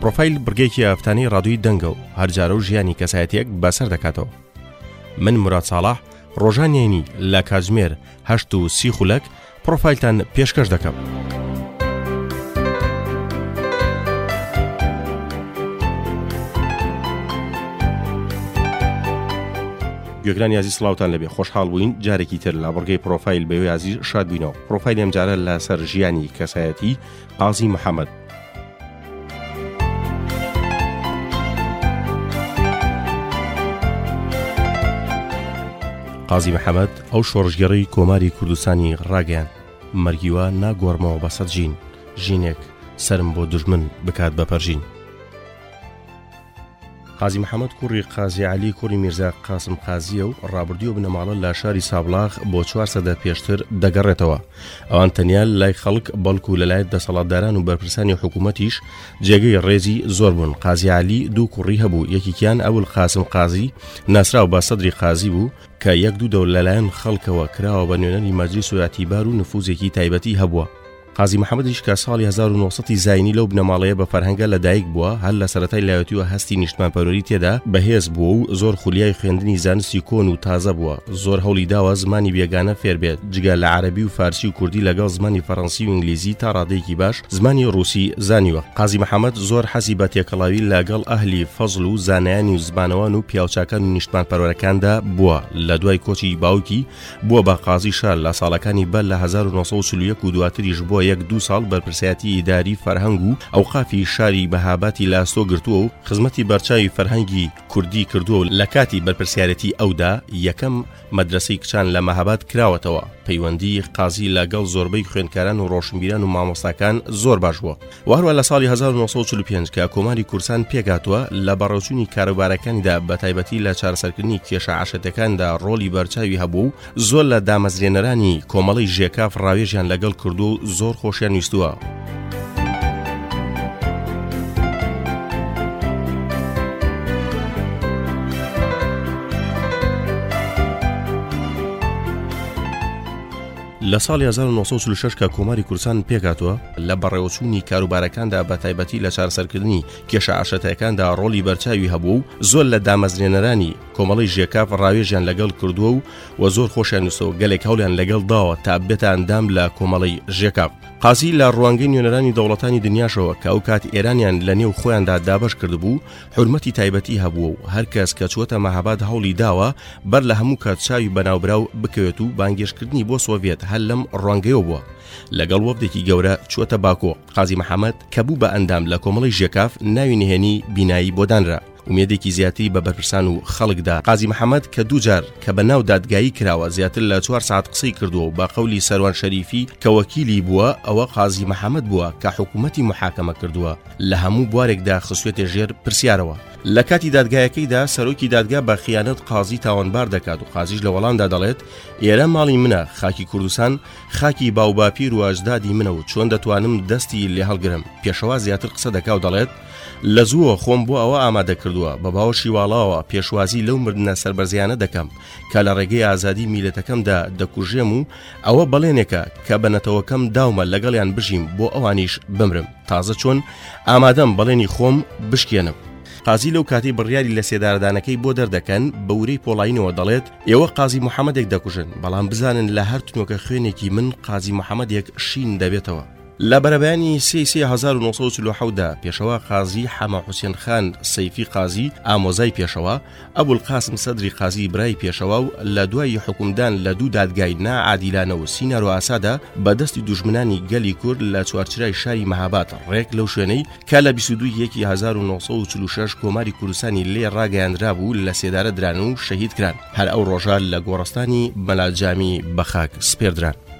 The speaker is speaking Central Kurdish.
پرۆفایل بڕگێکی ئافتانی ڕادوی دەنگە و هەرجارە و ژیانی کەسایەتێک بەسەر دەکاتەوە من مراد ساڵح ڕۆژانێنی لە کاتژمێر هەشت و سی خولەک پڕۆفایلتان پێشکەش دەکەم. گوێگران یازی سلااوان لەبێ خۆشحاڵ بووین جارێکی تر لابڕگەی پرۆفایل بەوێ یازی شاد بووینەوە پرۆفایل ئەم جارە لەسەر ژیانی کەسایەتی قازی محەمەد. قازی محەمەد ئەو شۆڕژگەڕی کۆماری کوردستانی ڕاگەیان مەرگیوە ناگۆڕمەوە بەسەد ژین ژینێک سرم بۆ دژمن بکات بە پەرژین قازی محەمەد کوڕی قازی عەلی کوڕی میرزا قاسم قازییە و ڕابردووە بنەماڵە لە شاری سابڵاغ بۆ چوار سەدە پێشتر دەگەڕێتەوە ئەوان تەنیا لای خەڵک بەڵکو لەلایەن دەسەڵاتداران و بەرپرسانی حکوومەتیش جێگەی ڕێزی زۆر بوون قازی عەلی دوو کوڕی هەبوو یەکیان ئەول قاسم قازی ناسراو بە سەدری قازی بوو کە یەک دوو دەور لەلایەن خەڵکەوە کراوە بە نوێنەری مەجلیس و ئەتیبار و نفوزێکی تایبەتی هەبووە قازی محەمەدیش کە ساڵی 1900 ی زاینی لەو بنەماڵەیە بە فەرهەنگە لەدایک بووە هەر لە سەرەتای لایەتیوە هەستی نیشتمانپەروەری تێدا بەهێز بووە و زۆر خولیای خوێندنی زانستی کۆن و تازە بووە زۆر هەوڵی داوە زمانی بێگانە فێر بێت جگە لە عەرەبی و فارسی و کوردی لەگەڵ زمانی فەڕەنسی و ئینگلیزی تا ڕادەیەکی باش زمانی ڕووسی زانیوە قازی محەمەد زۆر حەزی بە تێکەڵاوی لەگەڵ ئەهلی فەزڵ و زانایانی و زمانەوان و پیاوچاکان و نیشتمانپەروەرەکاندا بووە لە دوای کۆچی باوکی بووە بە قازی شار لە ساڵەکانی بەر لە 1940 و دواتریش بۆ یەک دوو ساڵ بەرپرسیاتی ئیداری فەرهەنگ و ئەوقافی شاری مەهاباتی لە ئەستۆ گرتووە و خزمەتی بەرچاوی فەرهەنگی کوردی کردووە و لە کاتی بەرپرسیارێتی ئەودا یەکەم مەدرەسەی کچان لە مەهاباد کراوەتەوە پەیوەندی قازی لە گەڵ زۆربەی خوێندکاران و ڕۆشنبیران و مامۆستاکان زۆر باش بووە و هەروە لە ساڵی 1945 کە کۆماری کورسان پێکاتوە لە بەڕەوچوونی کاروبارەکانیدا بە تایبەتی لە چارەسەرکردنی کێشە عشتەکاندا ڕۆلی بەرچاوی هەبوو و زۆر لە دامەزرێنەرانی کۆمەڵی ژێکاف ڕاوێژیان لەگەڵ کردو و زۆر خۆشیان ویستووە. لە ساڵی هەزار و نۆ سەد و چل و شەش کە کۆماری کوردستان پێکهاتووە، لە بەڕێوەچوونی کاروبارەکاندا بە تایبەتی لە چارەسەرکردنی کێشە ئاشتەتەکاندا ڕۆڵی بەرچاوی هەبووە و زۆر لە دامەزرێنەرانی کۆمەڵەی ژێکاف ڕاوێژیان لەگەڵ کردووە و و زۆر خۆشیان ویستەوە گەلێک هەوڵیان لەگەڵ داوە تا ببێتە ئەندام لە کۆمەڵەی ژێکاف. قازی، لە ڕوانگەی نوێنەرانی دەوڵەتانی دنیاشەوە کە ئەوکات ئێرانیان لە نێو خۆیاندا دابەش کردبوو، حورمەتی تایبەتی هەبووە و هەر کەس کە چووەتە مەهاباد هەوڵی داوە بەر لە هەموو کات چاوی بە ناوبراو بکەوێت و بانگێشتکردنی بۆ سۆڤێت هەر لەم ڕوانگەیەوە بووە لەگەڵ وەفدێکی گەورە چووەتە باکۆ قازی محەمەد کە بوو بە ئەندام لە کۆمەڵی ژێکاف ناوی نهێنی بینایی بۆ دانرا ومێدێکی زیاتری بە بەرپرسان و خەڵکدا قازی محەمەد کە دووجار کە بە ناو دادگایی کراوە زیاتر لە چوار سعات قسەی کردووە و بە قەولی سەروان شەریفی کە وەکیلی بووە ئەوە قازی محەمەد بووە کە حکوومەتی محاکەمە کردووە لە هەموو بوارێکدا خستوێتە ژێر پرسیارەوە. لە کاتی دادگایەکەیدا سەرۆکی دادگا بە خیانەت قازی تاوانبار دەکات و قازیش لە وەڵامدا دەڵێت ئێرە ماڵی منە خاکی کوردستان خاکی باوباپیر و ئەژدادی منە و چۆن دەتوانم دەستی لێ هەڵگرم پێشەوا زیاتر قسە دەکا و دەڵێت لە زووە خۆم بۆ ئەوە ئامادە کردووە بە باوەشی واڵاوە پێشوازی لەو مردە سربەرزیانە دەکەم کە لە ڕێگەی ئازادی میلەتەکەمدا دەکوژێم و ئەوە بەڵێنێکە کە بە نەتەوەکەم داومە لەگەڵیان بژیم بۆ ئەوانیش بمرم. تازە چۆن ئامادەم بەڵێنی خۆم بشکێنم. قازی لەو کاتی بڕیاری لە سێدارەدانەکەی بۆ دەردەکەن بە ورەی پۆڵاینەوە دەڵێت ئێوە قازی محەممەدێک دەکوژن بەڵام بزانن لە هەر تنۆکە خوێنێکی من قازی محەممەدێک شین دەبێتەوە. لە بەرەبەیانی سی 1940دا پێشەوا قازی حەمە حوسێن خان سەیفی قازی ئامۆزای پێشەوا، ئەبولقاسم سەدری قازی برای پێشەوا و لە دوای حکومدان لە دوو دادگای نا عادیلانە و سینارۆ ئاسادا بە دەستی دوژمنانی گەلی کورد لە چوارچرای شاری مەهاباد ڕێک لەو شوێنەی کە لە بیست و دوو یەکی هەزار و نۆ سەد و چل و شەش کۆماری کوردستانی لێ ڕاگەیاندرابوو لە سێدارە دران و شەهید کران هەر ئەو ڕۆژە لە گۆڕستانی مەلا جامی بە خاک سپێردران.